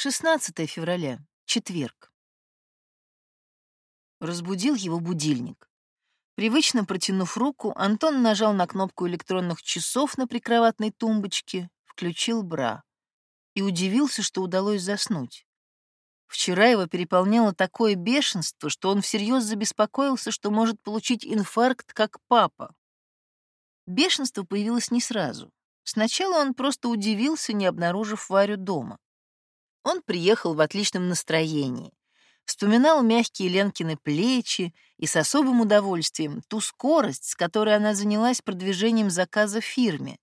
16 февраля, четверг. Разбудил его будильник. Привычно протянув руку, Антон нажал на кнопку электронных часов на прикроватной тумбочке, включил бра и удивился, что удалось заснуть. Вчера его переполняло такое бешенство, что он всерьез забеспокоился, что может получить инфаркт, как папа. Бешенство появилось не сразу. Сначала он просто удивился, не обнаружив Варю дома. Он приехал в отличном настроении, вспоминал мягкие Ленкины плечи и с особым удовольствием ту скорость, с которой она занялась продвижением заказа в фирме.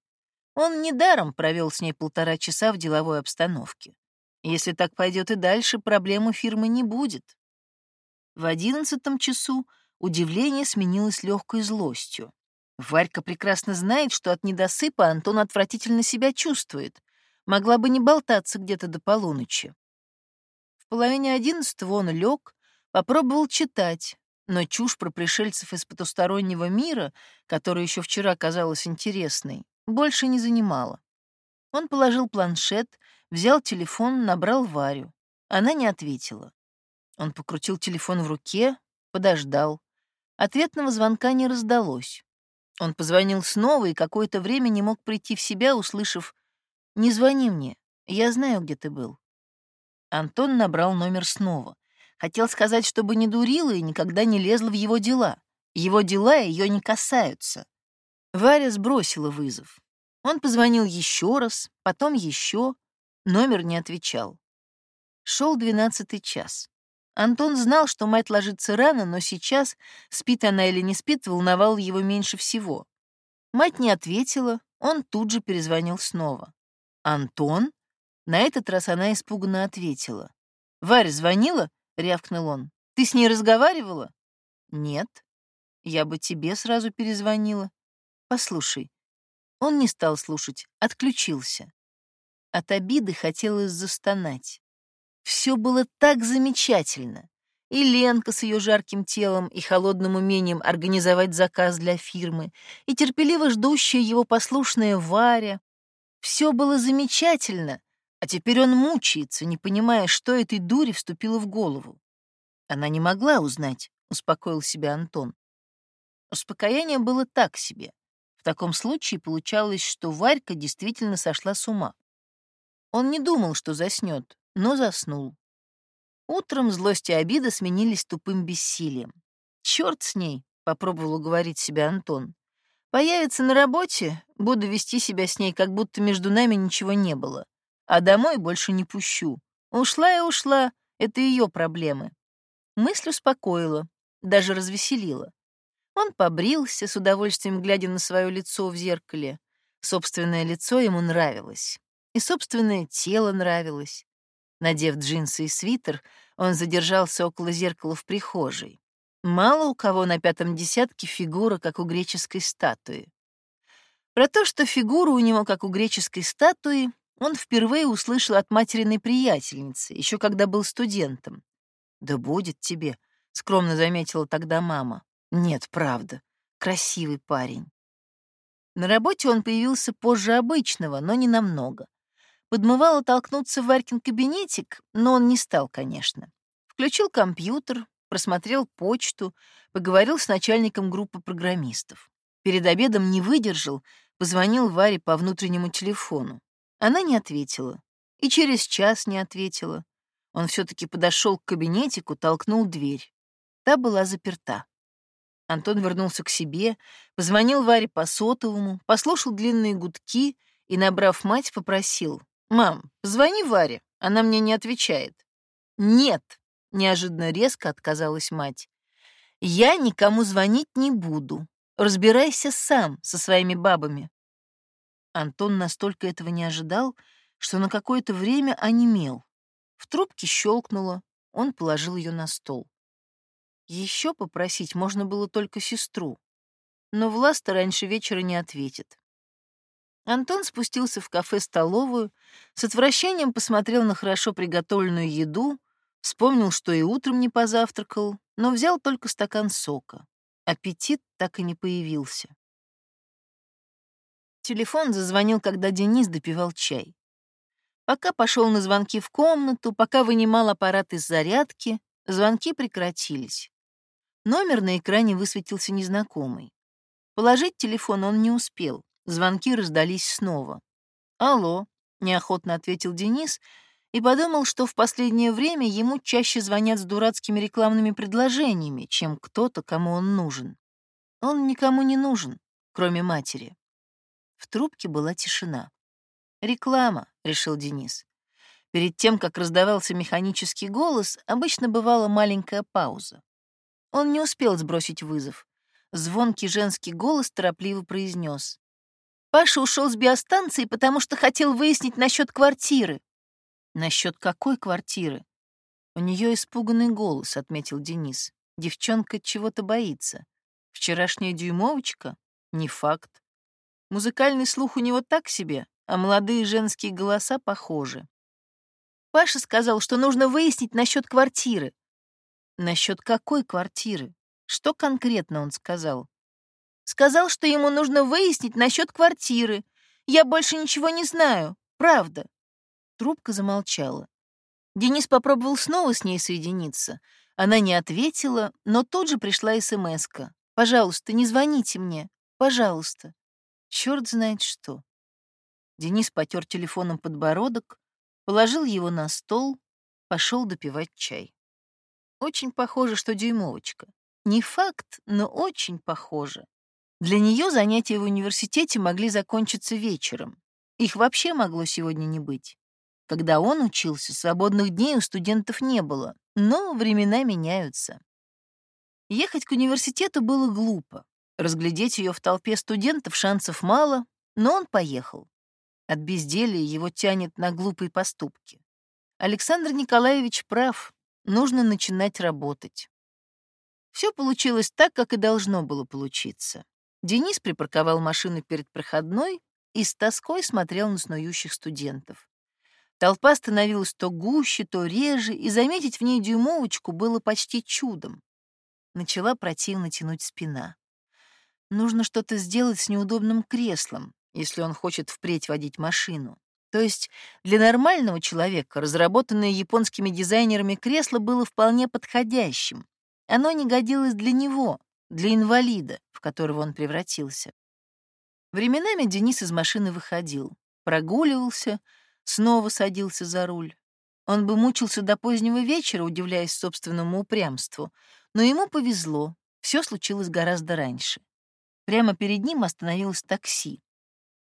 Он недаром провел с ней полтора часа в деловой обстановке. Если так пойдет и дальше, проблем у фирмы не будет. В одиннадцатом часу удивление сменилось легкой злостью. Варька прекрасно знает, что от недосыпа Антон отвратительно себя чувствует. Могла бы не болтаться где-то до полуночи. В половине одиннадцатого он лег, попробовал читать, но чушь про пришельцев из потустороннего мира, которая еще вчера казалась интересной, больше не занимала. Он положил планшет, взял телефон, набрал Варю. Она не ответила. Он покрутил телефон в руке, подождал. Ответного звонка не раздалось. Он позвонил снова и какое-то время не мог прийти в себя, услышав «Не звони мне, я знаю, где ты был». Антон набрал номер снова. Хотел сказать, чтобы не дурила и никогда не лезла в его дела. Его дела ее не касаются. Варя сбросила вызов. Он позвонил еще раз, потом еще. Номер не отвечал. Шел двенадцатый час. Антон знал, что мать ложится рано, но сейчас, спит она или не спит, волновал его меньше всего. Мать не ответила, он тут же перезвонил снова. «Антон?» На этот раз она испуганно ответила. «Варя звонила?» — рявкнул он. «Ты с ней разговаривала?» «Нет. Я бы тебе сразу перезвонила. Послушай». Он не стал слушать, отключился. От обиды хотелось застонать. Все было так замечательно. И Ленка с ее жарким телом и холодным умением организовать заказ для фирмы, и терпеливо ждущая его послушная Варя, все было замечательно, а теперь он мучается, не понимая, что этой дуре вступило в голову. Она не могла узнать, успокоил себя Антон. Успокоение было так себе. В таком случае получалось, что Варька действительно сошла с ума. Он не думал, что заснет, но заснул. Утром злость и обида сменились тупым бессилием. Черт с ней, попробовал уговорить себя Антон. Появится на работе, буду вести себя с ней, как будто между нами ничего не было. А домой больше не пущу. Ушла и ушла, это ее проблемы. Мысль успокоила, даже развеселила. Он побрился, с удовольствием глядя на свое лицо в зеркале. Собственное лицо ему нравилось. И собственное тело нравилось. Надев джинсы и свитер, он задержался около зеркала в прихожей. Мало у кого на пятом десятке фигура, как у греческой статуи. Про то, что фигура у него, как у греческой статуи, он впервые услышал от материной приятельницы, еще когда был студентом. «Да будет тебе», — скромно заметила тогда мама. «Нет, правда, красивый парень». На работе он появился позже обычного, но не намного. Подмывало толкнуться в Варькин кабинетик, но он не стал, конечно. Включил компьютер, просмотрел почту, поговорил с начальником группы программистов. Перед обедом не выдержал, позвонил Варе по внутреннему телефону. Она не ответила. И через час не ответила. Он все таки подошел к кабинетику, толкнул дверь. Та была заперта. Антон вернулся к себе, позвонил Варе по сотовому, послушал длинные гудки и, набрав мать, попросил. «Мам, позвони Варе, она мне не отвечает». «Нет», Неожиданно резко отказалась мать. «Я никому звонить не буду. Разбирайся сам со своими бабами». Антон настолько этого не ожидал, что на какое-то время онемел. В трубке щелкнуло, он положил ее на стол. Еще попросить можно было только сестру, но Власта раньше вечера не ответит. Антон спустился в кафе-столовую, с отвращением посмотрел на хорошо приготовленную еду, Вспомнил, что и утром не позавтракал, но взял только стакан сока. Аппетит так и не появился. Телефон зазвонил, когда Денис допивал чай. Пока пошел на звонки в комнату, пока вынимал аппарат из зарядки, звонки прекратились. Номер на экране высветился незнакомый. Положить телефон он не успел, звонки раздались снова. «Алло», — неохотно ответил Денис и подумал, что в последнее время ему чаще звонят с дурацкими рекламными предложениями, чем кто-то, кому он нужен. Он никому не нужен, кроме матери. В трубке была тишина. «Реклама», — решил Денис. Перед тем, как раздавался механический голос, обычно бывала маленькая пауза. Он не успел сбросить вызов. Звонкий женский голос торопливо произнес. «Паша ушел с биостанции, потому что хотел выяснить насчет квартиры». «Насчет какой квартиры?» «У нее испуганный голос», — отметил Денис. «Девчонка чего-то боится. Вчерашняя дюймовочка? Не факт. Музыкальный слух у него так себе, а молодые женские голоса похожи. Паша сказал, что нужно выяснить насчет квартиры. Насчет какой квартиры? Что конкретно он сказал? Сказал, что ему нужно выяснить насчет квартиры. Я больше ничего не знаю. Правда. Трубка замолчала. Денис попробовал снова с ней соединиться. Она не ответила, но тут же пришла смс -ка. Пожалуйста, не звоните мне. Пожалуйста. Черт знает что. Денис потер телефоном подбородок, положил его на стол, пошел допивать чай. Очень похоже, что дюймовочка. Не факт, но очень похоже. Для нее занятия в университете могли закончиться вечером. Их вообще могло сегодня не быть. Когда он учился, свободных дней у студентов не было, но времена меняются. Ехать к университету было глупо. Разглядеть ее в толпе студентов шансов мало, но он поехал. От безделия его тянет на глупые поступки. Александр Николаевич прав, нужно начинать работать. Все получилось так, как и должно было получиться. Денис припарковал машину перед проходной и с тоской смотрел на снующих студентов. Толпа становилась то гуще, то реже, и заметить в ней дюймовочку было почти чудом. Начала противно тянуть спина. Нужно что-то сделать с неудобным креслом, если он хочет впредь водить машину. То есть для нормального человека разработанное японскими дизайнерами кресло было вполне подходящим. Оно не годилось для него, для инвалида, в которого он превратился. Временами Денис из машины выходил, прогуливался, снова садился за руль. Он бы мучился до позднего вечера, удивляясь собственному упрямству, но ему повезло, все случилось гораздо раньше. Прямо перед ним остановилось такси.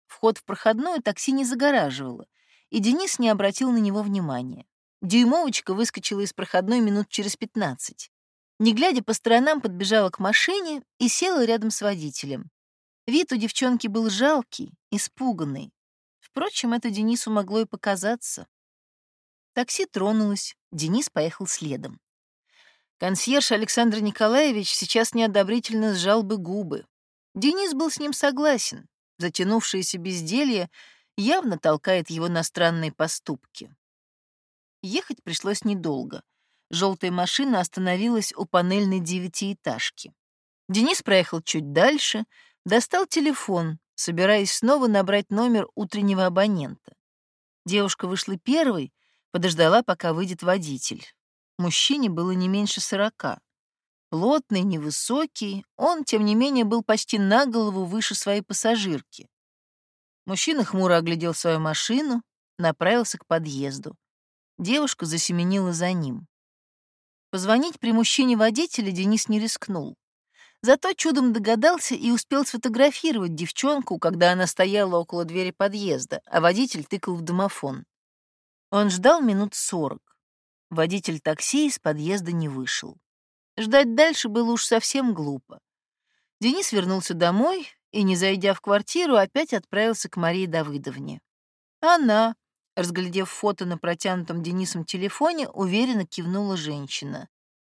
Вход в проходную такси не загораживало, и Денис не обратил на него внимания. Дюймовочка выскочила из проходной минут через пятнадцать. Не глядя по сторонам, подбежала к машине и села рядом с водителем. Вид у девчонки был жалкий, испуганный. Впрочем, это Денису могло и показаться. Такси тронулось, Денис поехал следом. Консьерж Александр Николаевич сейчас неодобрительно сжал бы губы. Денис был с ним согласен. Затянувшееся безделье явно толкает его на странные поступки. Ехать пришлось недолго. Желтая машина остановилась у панельной девятиэтажки. Денис проехал чуть дальше, достал телефон, собираясь снова набрать номер утреннего абонента. Девушка вышла первой, подождала, пока выйдет водитель. Мужчине было не меньше сорока. Плотный, невысокий, он, тем не менее, был почти на голову выше своей пассажирки. Мужчина хмуро оглядел свою машину, направился к подъезду. Девушка засеменила за ним. Позвонить при мужчине водителя Денис не рискнул. Зато чудом догадался и успел сфотографировать девчонку, когда она стояла около двери подъезда, а водитель тыкал в домофон. Он ждал минут сорок. Водитель такси из подъезда не вышел. Ждать дальше было уж совсем глупо. Денис вернулся домой и, не зайдя в квартиру, опять отправился к Марии Давыдовне. Она, разглядев фото на протянутом Денисом телефоне, уверенно кивнула женщина.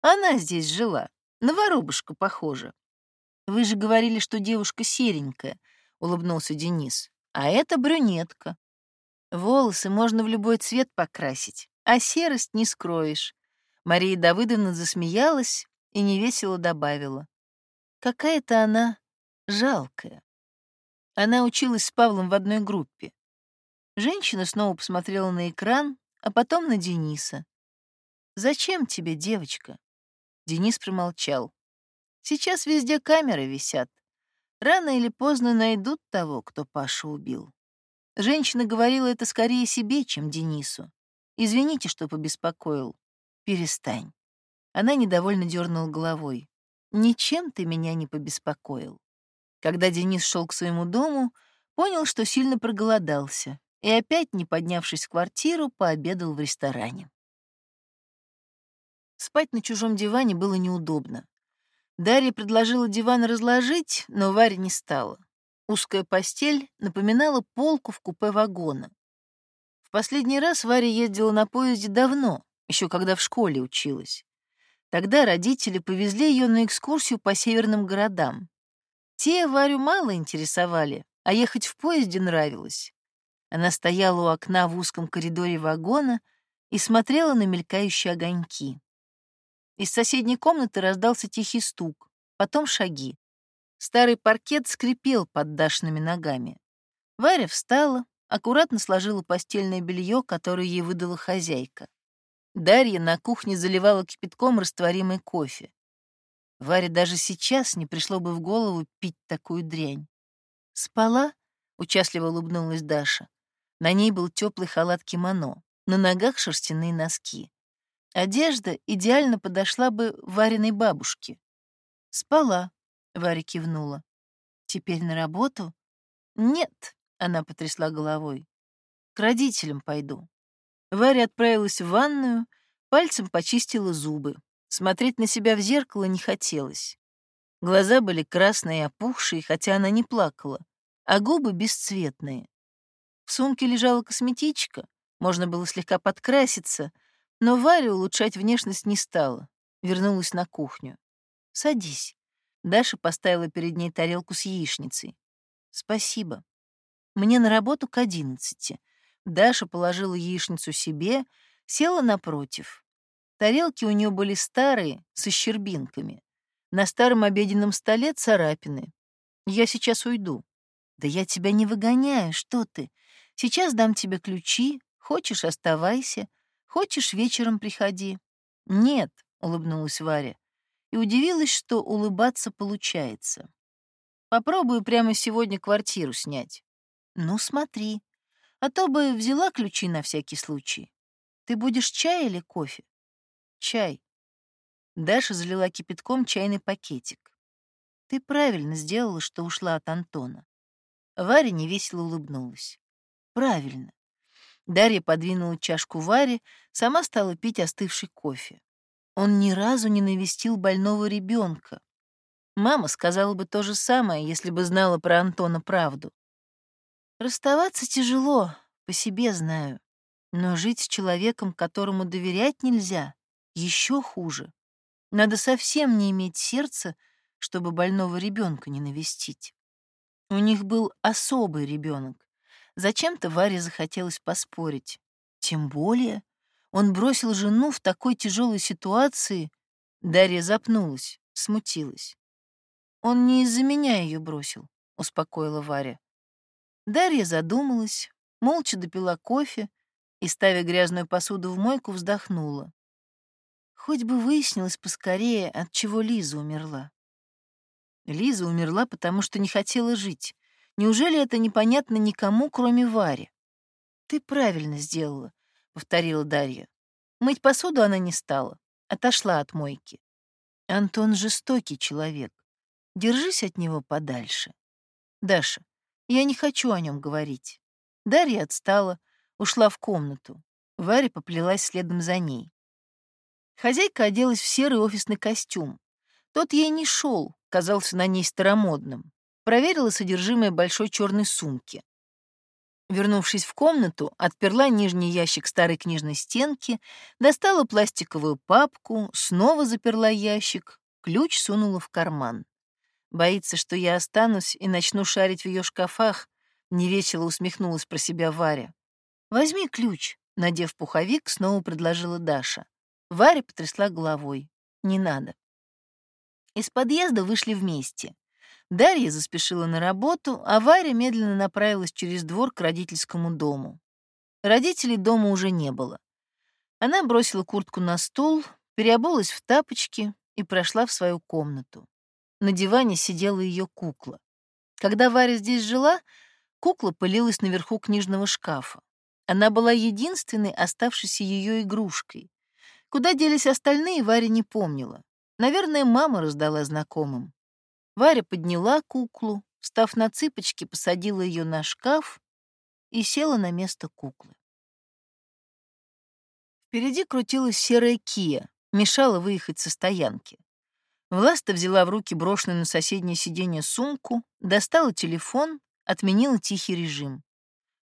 Она здесь жила, на воробушка похожа. «Вы же говорили, что девушка серенькая», — улыбнулся Денис. «А это брюнетка. Волосы можно в любой цвет покрасить а серость не скроешь. Мария Давыдовна засмеялась и невесело добавила. Какая-то она жалкая. Она училась с Павлом в одной группе. Женщина снова посмотрела на экран, а потом на Дениса. «Зачем тебе, девочка?» Денис промолчал. «Сейчас везде камеры висят. Рано или поздно найдут того, кто Пашу убил». Женщина говорила это скорее себе, чем Денису. «Извините, что побеспокоил. Перестань». Она недовольно дернула головой. «Ничем ты меня не побеспокоил». Когда Денис шел к своему дому, понял, что сильно проголодался, и опять, не поднявшись в квартиру, пообедал в ресторане. Спать на чужом диване было неудобно. Дарья предложила диван разложить, но Варя не стала. Узкая постель напоминала полку в купе вагона. В последний раз Варя ездила на поезде давно, еще когда в школе училась. Тогда родители повезли ее на экскурсию по северным городам. Те Варю мало интересовали, а ехать в поезде нравилось. Она стояла у окна в узком коридоре вагона и смотрела на мелькающие огоньки. Из соседней комнаты раздался тихий стук, потом шаги. Старый паркет скрипел под Дашными ногами. Варя встала, аккуратно сложила постельное белье, которое ей выдала хозяйка. Дарья на кухне заливала кипятком растворимый кофе. Варе даже сейчас не пришло бы в голову пить такую дрянь. «Спала?» — участливо улыбнулась Даша. На ней был теплый халат кимоно, на ногах шерстяные носки. Одежда идеально подошла бы Вариной бабушке. «Спала», — Варя кивнула. «Теперь на работу?» «Нет», — она потрясла головой. «К родителям пойду». Варя отправилась в ванную, пальцем почистила зубы. Смотреть на себя в зеркало не хотелось. Глаза были красные и опухшие, хотя она не плакала, а губы бесцветные. В сумке лежала косметичка, можно было слегка подкраситься, но Варя улучшать внешность не стала, вернулась на кухню. «Садись». Даша поставила перед ней тарелку с яичницей. «Спасибо. Мне на работу к одиннадцати». Даша положила яичницу себе, села напротив. Тарелки у нее были старые, со щербинками. На старом обеденном столе царапины. «Я сейчас уйду». «Да я тебя не выгоняю, что ты? Сейчас дам тебе ключи, хочешь — оставайся, хочешь — вечером приходи». «Нет», — улыбнулась Варя, и удивилась, что улыбаться получается. «Попробую прямо сегодня квартиру снять». «Ну, смотри, а то бы взяла ключи на всякий случай. Ты будешь чай или кофе?» «Чай». Даша залила кипятком чайный пакетик. «Ты правильно сделала, что ушла от Антона». Варя невесело улыбнулась. Правильно. Дарья подвинула чашку Варе, сама стала пить остывший кофе. Он ни разу не навестил больного ребенка. Мама сказала бы то же самое, если бы знала про Антона правду. Расставаться тяжело, по себе знаю. Но жить с человеком, которому доверять нельзя, еще хуже. Надо совсем не иметь сердца, чтобы больного ребенка не навестить. У них был особый ребенок, Зачем-то Варе захотелось поспорить. Тем более он бросил жену в такой тяжелой ситуации. Дарья запнулась, смутилась. «Он не из-за меня ее бросил», — успокоила Варя. Дарья задумалась, молча допила кофе и, ставя грязную посуду в мойку, вздохнула. Хоть бы выяснилось поскорее, от чего Лиза умерла. Лиза умерла, потому что не хотела жить. Неужели это непонятно никому, кроме Вари? «Ты правильно сделала», — повторила Дарья. Мыть посуду она не стала, отошла от мойки. Антон жестокий человек. Держись от него подальше. Даша, я не хочу о нем говорить. Дарья отстала, ушла в комнату. Варя поплелась следом за ней. Хозяйка оделась в серый офисный костюм. Тот ей не шел, казался на ней старомодным проверила содержимое большой черной сумки. Вернувшись в комнату, отперла нижний ящик старой книжной стенки, достала пластиковую папку, снова заперла ящик, ключ сунула в карман. Боится, что я останусь и начну шарить в ее шкафах, невесело усмехнулась про себя Варя. «Возьми ключ», — надев пуховик, снова предложила Даша. Варя потрясла головой. «Не надо». Из подъезда вышли вместе. Дарья заспешила на работу, а Варя медленно направилась через двор к родительскому дому. Родителей дома уже не было. Она бросила куртку на стол, переобулась в тапочки и прошла в свою комнату. На диване сидела ее кукла. Когда Варя здесь жила, кукла пылилась наверху книжного шкафа. Она была единственной оставшейся ее игрушкой. Куда делись остальные, Варя не помнила. Наверное, мама раздала знакомым. Варя подняла куклу, встав на цыпочки, посадила ее на шкаф и села на место куклы. Впереди крутилась серая кия, мешала выехать со стоянки. Власта взяла в руки брошенную на соседнее сиденье сумку, достала телефон, отменила тихий режим.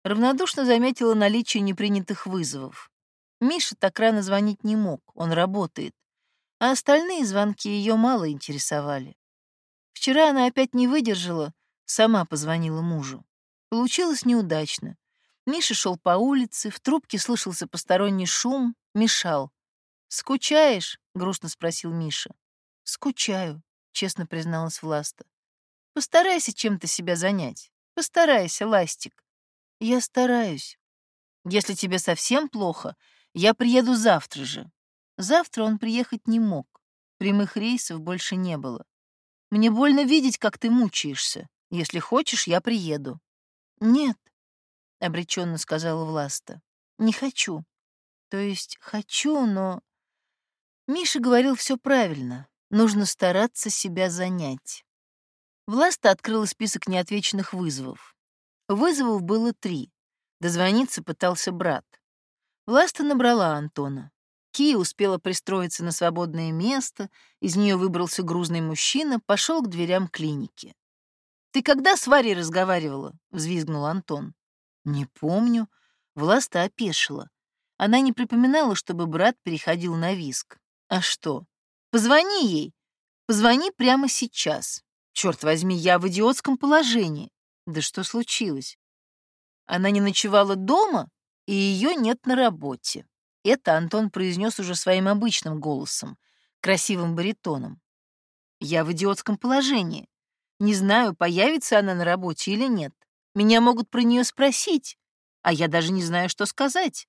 Равнодушно заметила наличие непринятых вызовов. Миша так рано звонить не мог, он работает, а остальные звонки ее мало интересовали. Вчера она опять не выдержала, сама позвонила мужу. Получилось неудачно. Миша шел по улице, в трубке слышался посторонний шум, мешал. «Скучаешь?» — грустно спросил Миша. «Скучаю», — честно призналась Власта. «Постарайся чем-то себя занять. Постарайся, Ластик». «Я стараюсь. Если тебе совсем плохо, я приеду завтра же». Завтра он приехать не мог. Прямых рейсов больше не было. «Мне больно видеть, как ты мучаешься. Если хочешь, я приеду». «Нет», — обреченно сказала Власта. «Не хочу. То есть хочу, но...» Миша говорил все правильно. Нужно стараться себя занять. Власта открыла список неотвеченных вызовов. Вызовов было три. Дозвониться пытался брат. Власта набрала Антона. Кия успела пристроиться на свободное место, из нее выбрался грузный мужчина, пошел к дверям клиники. «Ты когда с Варей разговаривала?» — взвизгнул Антон. «Не помню». Власта опешила. Она не припоминала, чтобы брат переходил на виск. «А что? Позвони ей. Позвони прямо сейчас. Черт возьми, я в идиотском положении. Да что случилось? Она не ночевала дома, и ее нет на работе. Это Антон произнес уже своим обычным голосом, красивым баритоном. Я в идиотском положении. Не знаю, появится она на работе или нет. Меня могут про нее спросить, а я даже не знаю, что сказать.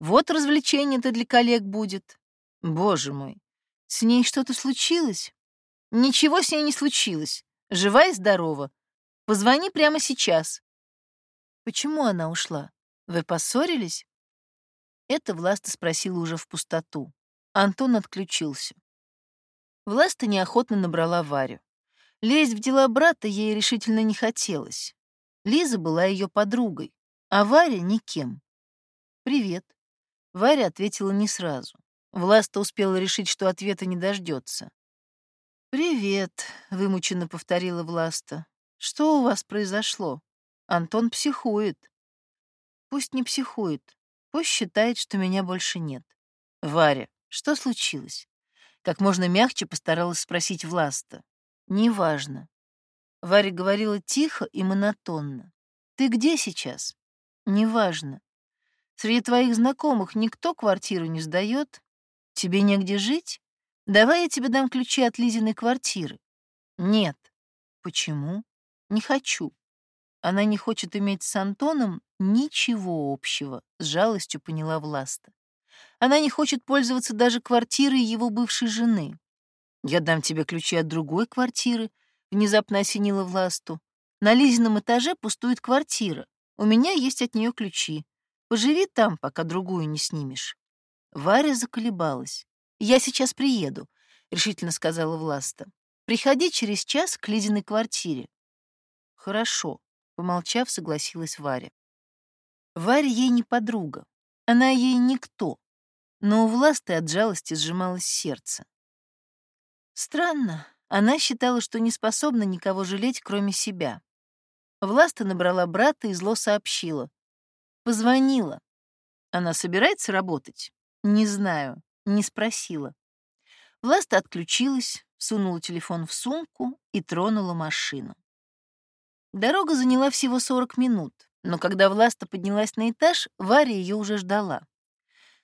Вот развлечение-то для коллег будет. Боже мой, с ней что-то случилось? Ничего с ней не случилось. Жива и здорова. Позвони прямо сейчас. Почему она ушла? Вы поссорились? Это Власта спросила уже в пустоту. Антон отключился. Власта неохотно набрала Варю. Лезть в дела брата ей решительно не хотелось. Лиза была ее подругой, а Варя — никем. «Привет». Варя ответила не сразу. Власта успела решить, что ответа не дождется. «Привет», — вымученно повторила Власта. «Что у вас произошло? Антон психует». «Пусть не психует. Пусть считает, что меня больше нет». «Варя, что случилось?» Как можно мягче постаралась спросить Власта. «Неважно». Варя говорила тихо и монотонно. «Ты где сейчас?» «Неважно. Среди твоих знакомых никто квартиру не сдает, Тебе негде жить? Давай я тебе дам ключи от Лизиной квартиры. Нет. Почему? Не хочу. Она не хочет иметь с Антоном ничего общего, с жалостью поняла Власта. Она не хочет пользоваться даже квартирой его бывшей жены. Я дам тебе ключи от другой квартиры, внезапно осенила Власту. На Лизином этаже пустует квартира. У меня есть от нее ключи. Поживи там, пока другую не снимешь. Варя заколебалась. «Я сейчас приеду», — решительно сказала Власта. «Приходи через час к Лидиной квартире». «Хорошо», — помолчав, согласилась Варя. Варя ей не подруга, она ей никто, но у Власты от жалости сжималось сердце. Странно, она считала, что не способна никого жалеть, кроме себя. Власта набрала брата и зло сообщила. Позвонила. Она собирается работать? Не знаю, не спросила. Власта отключилась, сунула телефон в сумку и тронула машину. Дорога заняла всего 40 минут, но когда Власта поднялась на этаж, Варя ее уже ждала.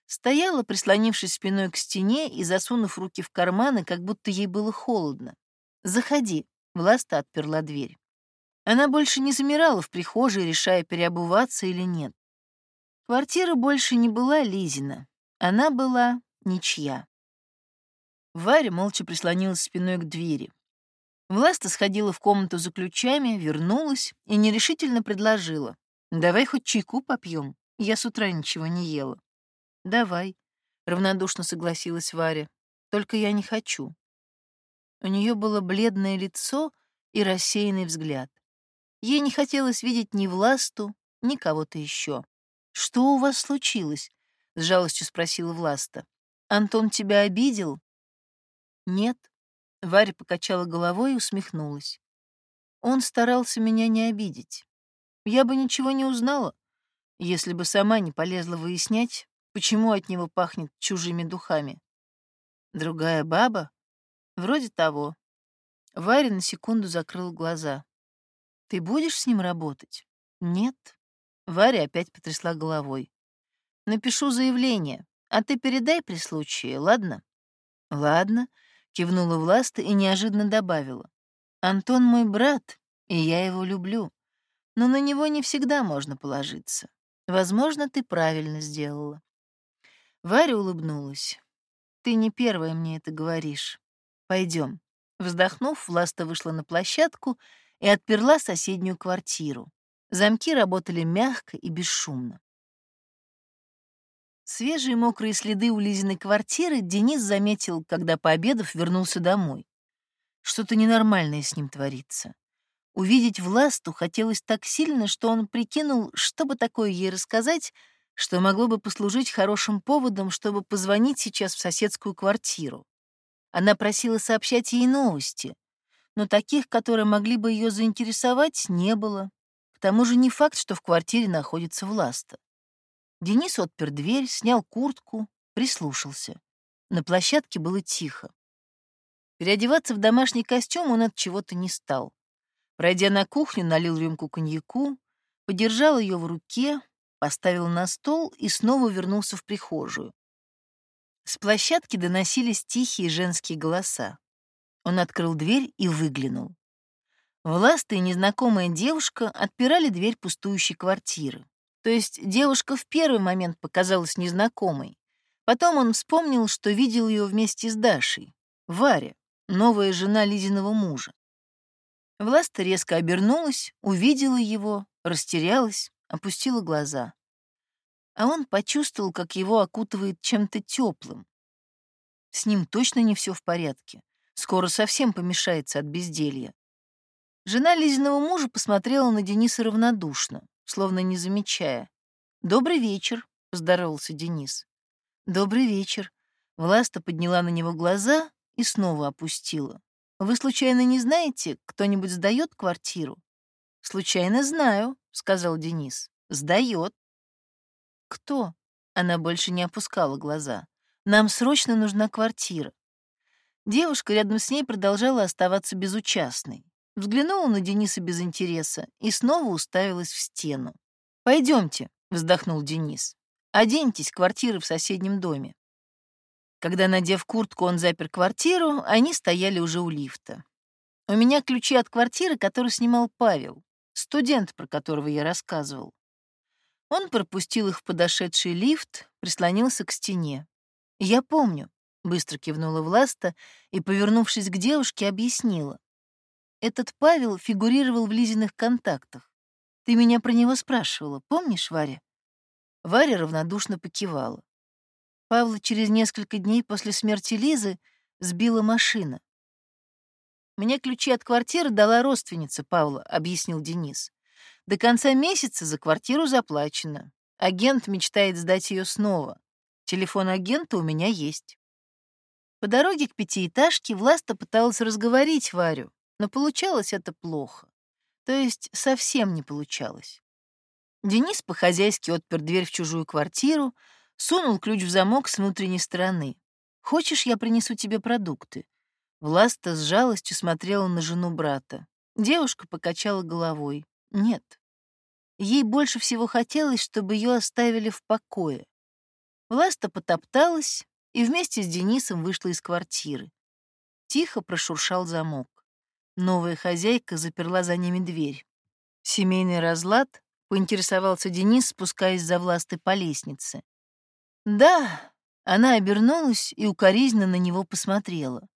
Стояла, прислонившись спиной к стене и засунув руки в карманы, как будто ей было холодно. «Заходи», — Власта отперла дверь. Она больше не замирала в прихожей, решая, переобуваться или нет. Квартира больше не была Лизина, она была ничья. Варя молча прислонилась спиной к двери. Власта сходила в комнату за ключами, вернулась и нерешительно предложила. «Давай хоть чайку попьем. Я с утра ничего не ела». «Давай», — равнодушно согласилась Варя. «Только я не хочу». У нее было бледное лицо и рассеянный взгляд. Ей не хотелось видеть ни Власту, ни кого-то еще. «Что у вас случилось?» — с жалостью спросила Власта. «Антон тебя обидел?» «Нет», — Варя покачала головой и усмехнулась. «Он старался меня не обидеть. Я бы ничего не узнала, если бы сама не полезла выяснять, почему от него пахнет чужими духами. Другая баба? Вроде того. Варя на секунду закрыл глаза. Ты будешь с ним работать? Нет. Варя опять потрясла головой. Напишу заявление, а ты передай при случае, ладно? Ладно, кивнула Власта и неожиданно добавила. Антон мой брат, и я его люблю. Но на него не всегда можно положиться. Возможно, ты правильно сделала. Варя улыбнулась. Ты не первая мне это говоришь. Пойдем. Вздохнув, Власта вышла на площадку и отперла соседнюю квартиру. Замки работали мягко и бесшумно. Свежие мокрые следы у Лизиной квартиры Денис заметил, когда, пообедав, вернулся домой. Что-то ненормальное с ним творится. Увидеть Власту хотелось так сильно, что он прикинул, что бы такое ей рассказать, что могло бы послужить хорошим поводом, чтобы позвонить сейчас в соседскую квартиру. Она просила сообщать ей новости, но таких, которые могли бы ее заинтересовать, не было. К тому же не факт, что в квартире находится Власта. Денис отпер дверь, снял куртку, прислушался. На площадке было тихо. Переодеваться в домашний костюм он от чего-то не стал. Пройдя на кухню, налил рюмку коньяку, подержал ее в руке, поставил на стол и снова вернулся в прихожую. С площадки доносились тихие женские голоса. Он открыл дверь и выглянул. Власта и незнакомая девушка отпирали дверь пустующей квартиры. То есть девушка в первый момент показалась незнакомой. Потом он вспомнил, что видел ее вместе с Дашей, Варя, новая жена Лизиного мужа. Власта резко обернулась, увидела его, растерялась, опустила глаза. А он почувствовал, как его окутывает чем-то теплым. С ним точно не все в порядке. Скоро совсем помешается от безделья. Жена Лизиного мужа посмотрела на Дениса равнодушно, словно не замечая. «Добрый вечер», — поздоровался Денис. «Добрый вечер». Власта подняла на него глаза и снова опустила. Вы случайно не знаете, кто-нибудь сдает квартиру? Случайно знаю, сказал Денис. Сдает. Кто? Она больше не опускала глаза. Нам срочно нужна квартира. Девушка рядом с ней продолжала оставаться безучастной. Взглянула на Дениса без интереса и снова уставилась в стену. Пойдемте, вздохнул Денис. Оденьтесь, квартира в соседнем доме. Когда, надев куртку, он запер квартиру, они стояли уже у лифта. У меня ключи от квартиры, которую снимал Павел, студент, про которого я рассказывал. Он пропустил их в подошедший лифт, прислонился к стене. «Я помню», — быстро кивнула Власта и, повернувшись к девушке, объяснила. «Этот Павел фигурировал в Лизиных контактах. Ты меня про него спрашивала, помнишь, Варя?» Варя равнодушно покивала. Павла через несколько дней после смерти Лизы сбила машина. «Мне ключи от квартиры дала родственница Павла», — объяснил Денис. «До конца месяца за квартиру заплачено. Агент мечтает сдать ее снова. Телефон агента у меня есть». По дороге к пятиэтажке Власта пыталась разговорить Варю, но получалось это плохо. То есть совсем не получалось. Денис по-хозяйски отпер дверь в чужую квартиру, Сунул ключ в замок с внутренней стороны. «Хочешь, я принесу тебе продукты?» Власта с жалостью смотрела на жену брата. Девушка покачала головой. «Нет». Ей больше всего хотелось, чтобы ее оставили в покое. Власта потопталась и вместе с Денисом вышла из квартиры. Тихо прошуршал замок. Новая хозяйка заперла за ними дверь. Семейный разлад поинтересовался Денис, спускаясь за власты по лестнице. «Да», — она обернулась и укоризненно на него посмотрела.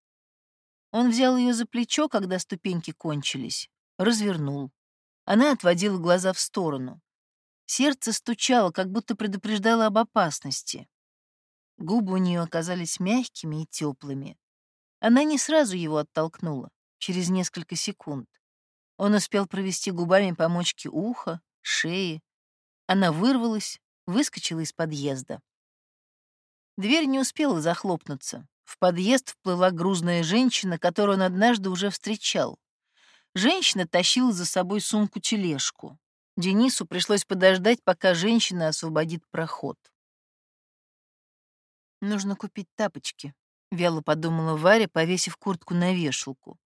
Он взял ее за плечо, когда ступеньки кончились, развернул. Она отводила глаза в сторону. Сердце стучало, как будто предупреждало об опасности. Губы у нее оказались мягкими и теплыми. Она не сразу его оттолкнула, через несколько секунд. Он успел провести губами по мочке уха, шеи. Она вырвалась, выскочила из подъезда. Дверь не успела захлопнуться. В подъезд вплыла грузная женщина, которую он однажды уже встречал. Женщина тащила за собой сумку-тележку. Денису пришлось подождать, пока женщина освободит проход. «Нужно купить тапочки», — вяло подумала Варя, повесив куртку на вешалку.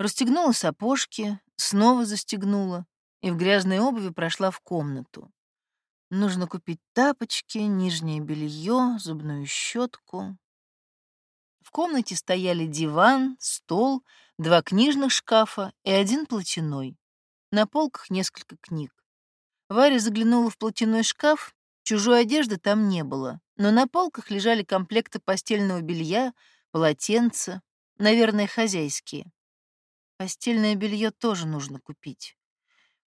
Расстегнула сапожки, снова застегнула и в грязной обуви прошла в комнату. Нужно купить тапочки, нижнее белье, зубную щетку. В комнате стояли диван, стол, два книжных шкафа и один платяной. На полках несколько книг. Варя заглянула в платяной шкаф, чужой одежды там не было, но на полках лежали комплекты постельного белья, полотенца, наверное, хозяйские. Постельное белье тоже нужно купить.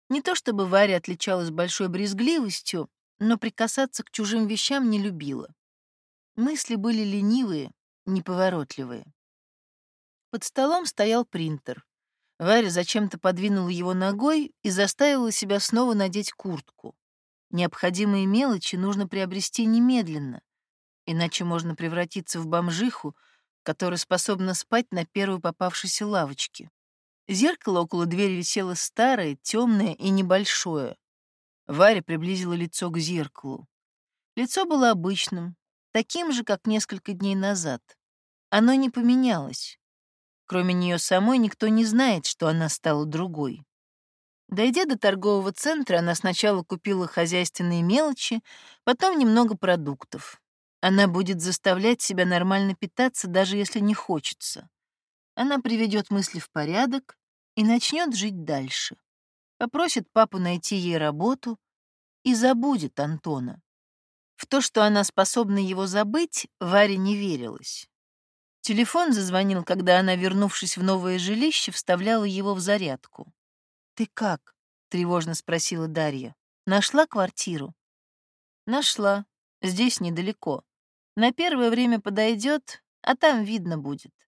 Не то чтобы Варя отличалась большой брезгливостью, но прикасаться к чужим вещам не любила. Мысли были ленивые, неповоротливые. Под столом стоял принтер. Варя зачем-то подвинула его ногой и заставила себя снова надеть куртку. Необходимые мелочи нужно приобрести немедленно, иначе можно превратиться в бомжиху, которая способна спать на первой попавшейся лавочке. Зеркало около двери висело старое, темное и небольшое. Варя приблизила лицо к зеркалу. Лицо было обычным, таким же, как несколько дней назад. Оно не поменялось. Кроме нее самой никто не знает, что она стала другой. Дойдя до торгового центра, она сначала купила хозяйственные мелочи, потом немного продуктов. Она будет заставлять себя нормально питаться, даже если не хочется. Она приведет мысли в порядок и начнет жить дальше. Попросит папу найти ей работу и забудет Антона. В то, что она способна его забыть, Варе не верилось. Телефон зазвонил, когда она, вернувшись в новое жилище, вставляла его в зарядку. «Ты как?» — тревожно спросила Дарья. «Нашла квартиру?» «Нашла. Здесь недалеко. На первое время подойдет, а там видно будет».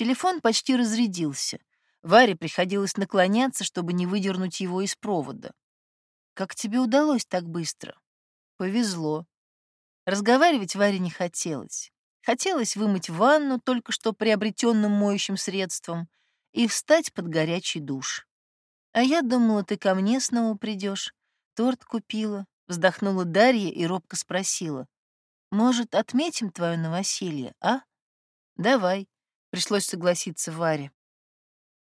Телефон почти разрядился. Варе приходилось наклоняться, чтобы не выдернуть его из провода. «Как тебе удалось так быстро?» «Повезло». Разговаривать Варе не хотелось. Хотелось вымыть ванну только что приобретенным моющим средством и встать под горячий душ. А я думала, ты ко мне снова придешь. Торт купила. Вздохнула Дарья и робко спросила. Может, отметим твое новоселье, а? Давай. Пришлось согласиться Варе.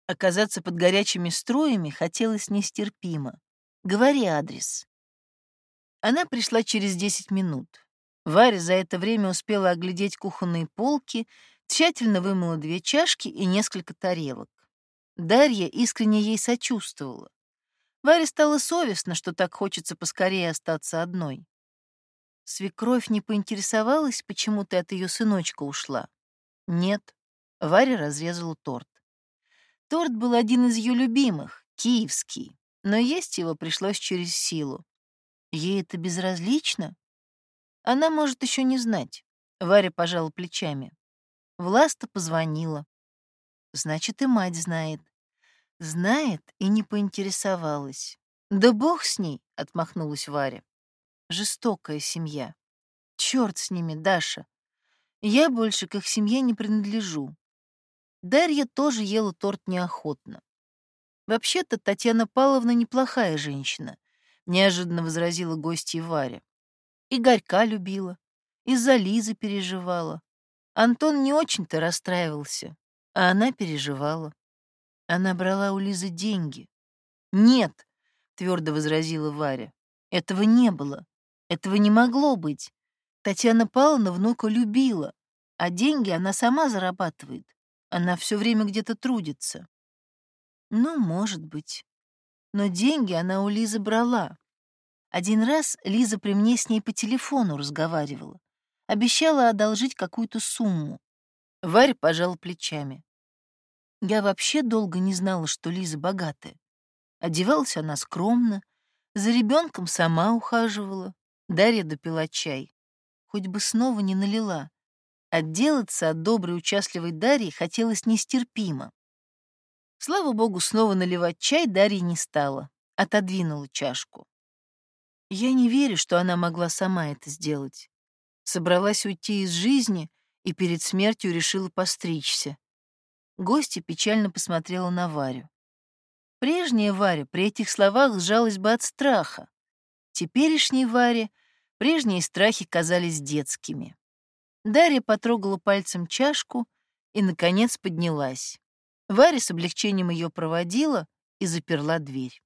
Оказаться под горячими струями хотелось нестерпимо. Говори адрес. Она пришла через 10 минут. Варя за это время успела оглядеть кухонные полки, тщательно вымыла две чашки и несколько тарелок. Дарья искренне ей сочувствовала. Варе стало совестно, что так хочется поскорее остаться одной. Свекровь не поинтересовалась, почему ты от ее сыночка ушла? Нет. Варя разрезала торт. Торт был один из ее любимых, киевский, но есть его пришлось через силу. Ей это безразлично? Она может еще не знать. Варя пожала плечами. Власта позвонила. Значит, и мать знает. Знает и не поинтересовалась. Да бог с ней, отмахнулась Варя. Жестокая семья. Черт с ними, Даша. Я больше к их семье не принадлежу. Дарья тоже ела торт неохотно. Вообще-то Татьяна Павловна неплохая женщина, неожиданно возразила гостья Варя. И горька любила, из-за Лизы переживала. Антон не очень-то расстраивался, а она переживала. Она брала у Лизы деньги. «Нет», — твердо возразила Варя, — «этого не было. Этого не могло быть. Татьяна Павловна внука любила, а деньги она сама зарабатывает. Она все время где-то трудится». «Ну, может быть. Но деньги она у Лизы брала. Один раз Лиза при мне с ней по телефону разговаривала. Обещала одолжить какую-то сумму. Варя пожала плечами. Я вообще долго не знала, что Лиза богатая. Одевалась она скромно, за ребенком сама ухаживала. Дарья допила чай. Хоть бы снова не налила. Отделаться от доброй участливой Дарьи хотелось нестерпимо. Слава богу, снова наливать чай Дарья не стала, отодвинула чашку. Я не верю, что она могла сама это сделать. Собралась уйти из жизни и перед смертью решила постричься. Гостья печально посмотрела на Варю. Прежняя Варя при этих словах сжалась бы от страха. Теперешней Варе прежние страхи казались детскими. Дарья потрогала пальцем чашку и, наконец, поднялась. Варя с облегчением ее проводила и заперла дверь.